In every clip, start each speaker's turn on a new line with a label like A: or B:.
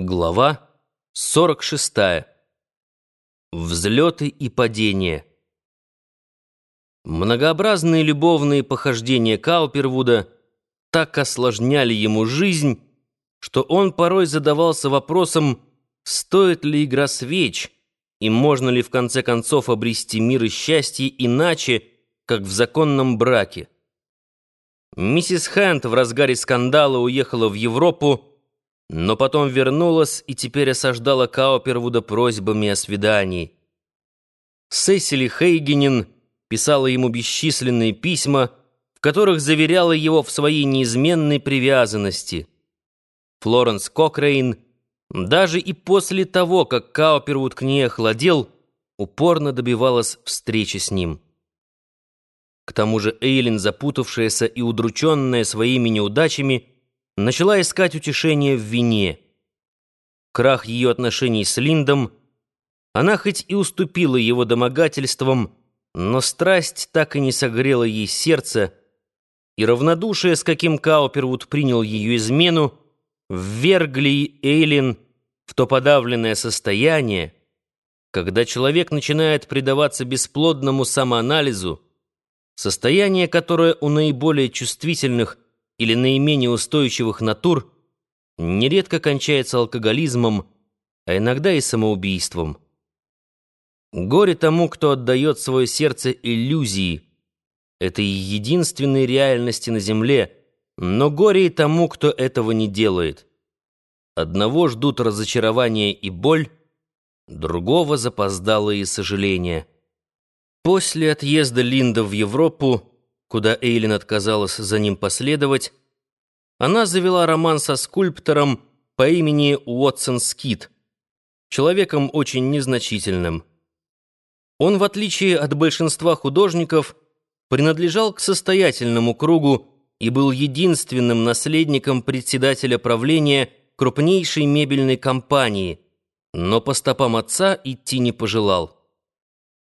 A: Глава 46. Взлеты и падения. Многообразные любовные похождения Каупервуда так осложняли ему жизнь, что он порой задавался вопросом, стоит ли игра свеч, и можно ли в конце концов обрести мир и счастье иначе, как в законном браке. Миссис Хэнд в разгаре скандала уехала в Европу, но потом вернулась и теперь осаждала Каупервуда просьбами о свидании. Сесили Хейгенин писала ему бесчисленные письма, в которых заверяла его в своей неизменной привязанности. Флоренс Кокрейн даже и после того, как Каупервуд к ней охладел, упорно добивалась встречи с ним. К тому же Эйлин, запутавшаяся и удрученная своими неудачами, начала искать утешение в вине. Крах ее отношений с Линдом, она хоть и уступила его домогательствам, но страсть так и не согрела ей сердце, и равнодушие, с каким Каупервуд принял ее измену, ввергли Эйлин в то подавленное состояние, когда человек начинает предаваться бесплодному самоанализу, состояние, которое у наиболее чувствительных – или наименее устойчивых натур нередко кончается алкоголизмом, а иногда и самоубийством. Горе тому, кто отдает свое сердце иллюзии, этой единственной реальности на земле, но горе и тому, кто этого не делает. Одного ждут разочарование и боль, другого запоздалые сожаления. После отъезда Линда в Европу куда Эйлин отказалась за ним последовать, она завела роман со скульптором по имени Уотсон Скит, человеком очень незначительным. Он, в отличие от большинства художников, принадлежал к состоятельному кругу и был единственным наследником председателя правления крупнейшей мебельной компании, но по стопам отца идти не пожелал.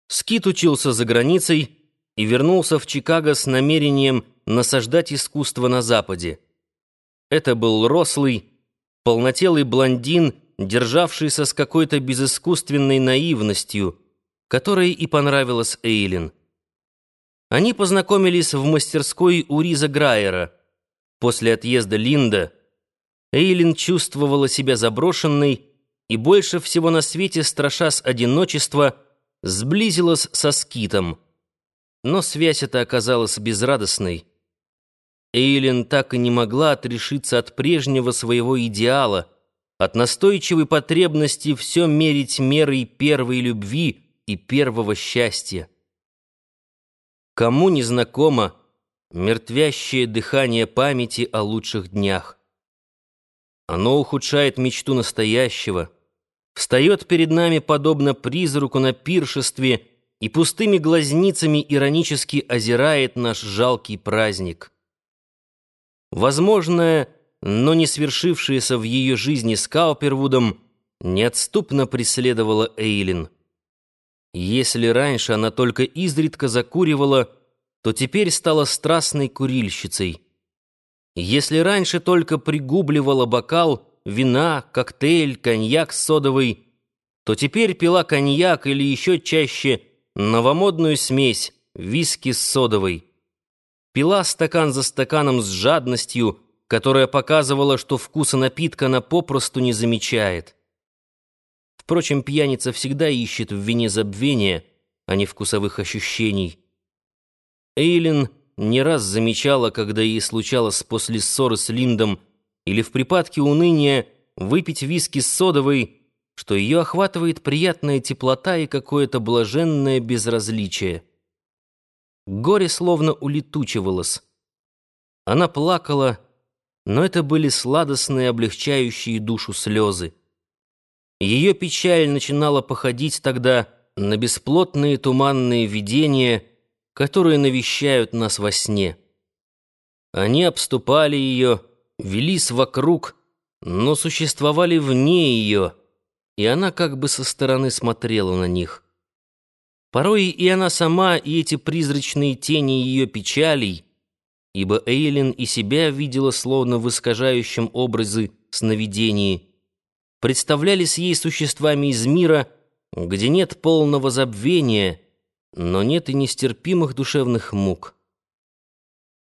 A: Скит учился за границей, и вернулся в Чикаго с намерением насаждать искусство на Западе. Это был рослый, полнотелый блондин, державшийся с какой-то безыскусственной наивностью, которой и понравилась Эйлин. Они познакомились в мастерской у Риза Грайера. После отъезда Линда Эйлин чувствовала себя заброшенной и больше всего на свете, страшась одиночества, сблизилась со Скитом — но связь эта оказалась безрадостной. Эйлин так и не могла отрешиться от прежнего своего идеала, от настойчивой потребности все мерить мерой первой любви и первого счастья. Кому не знакомо мертвящее дыхание памяти о лучших днях? Оно ухудшает мечту настоящего, встает перед нами подобно призраку на пиршестве — и пустыми глазницами иронически озирает наш жалкий праздник. Возможное, но не свершившееся в ее жизни с Каупервудом, неотступно преследовала Эйлин. Если раньше она только изредка закуривала, то теперь стала страстной курильщицей. Если раньше только пригубливала бокал, вина, коктейль, коньяк содовый, то теперь пила коньяк или еще чаще новомодную смесь виски с содовой. Пила стакан за стаканом с жадностью, которая показывала, что вкуса напитка она попросту не замечает. Впрочем, пьяница всегда ищет в вине забвения, а не вкусовых ощущений. Эйлин не раз замечала, когда ей случалось после ссоры с Линдом или в припадке уныния выпить виски с содовой, что ее охватывает приятная теплота и какое-то блаженное безразличие. Горе словно улетучивалось. Она плакала, но это были сладостные, облегчающие душу слезы. Ее печаль начинала походить тогда на бесплотные туманные видения, которые навещают нас во сне. Они обступали ее, велись вокруг, но существовали вне ее — и она как бы со стороны смотрела на них. Порой и она сама, и эти призрачные тени ее печалей, ибо Эйлин и себя видела словно в искажающем образе сновидении, представлялись ей существами из мира, где нет полного забвения, но нет и нестерпимых душевных мук.